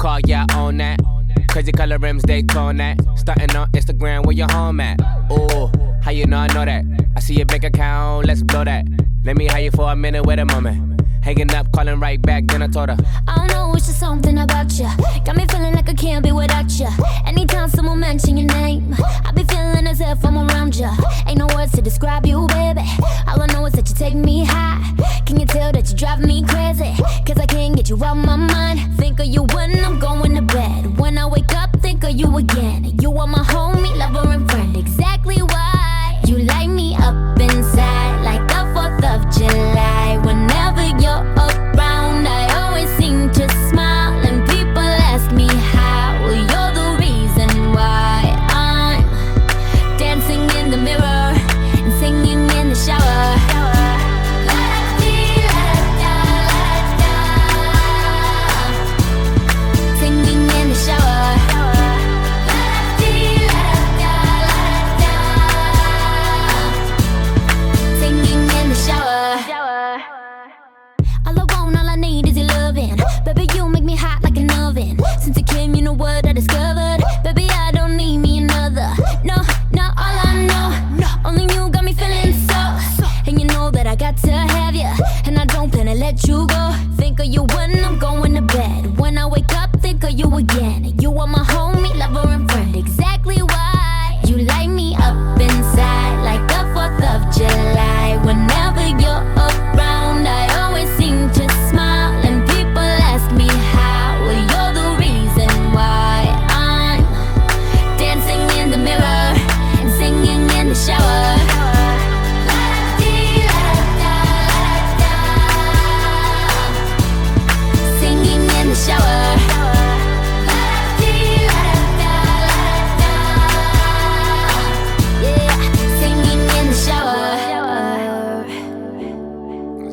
Car, yeah, I own that. Crazy color rims, they tone that. Starting on Instagram, where your home at? Ooh, how you know I know that? I see your bank account, let's blow that. Let me hire you for a minute, wait a moment. Hanging up, calling right back, then I told her. I don't know, it's just something about you. Got me feeling like I can't be without you. Anytime someone mention your name, I be feeling as if I'm around you. Ain't no words to describe you, baby. All I know is that you take me high. Can you tell that you drive me crazy? Cause I can't get you out my mind. Think of you know what I discovered. Baby, I don't need me another. No, not all I know. Only you got me feeling so. And you know that I got to have you. And I don't plan to let you go. Think of you when I'm going to bed. When I wake up, think of you again.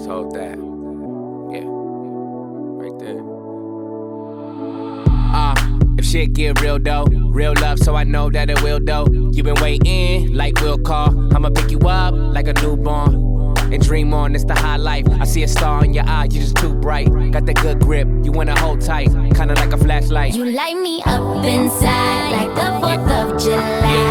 Hold that. Yeah. Right there. Uh, if shit get real though, real love, so I know that it will though. You been waiting, like we'll call. I'ma pick you up like a newborn. And dream on, it's the high life. I see a star in your eye, you just too bright. Got that good grip, you wanna hold tight, kinda like a flashlight. You light me up inside like the 4th of July.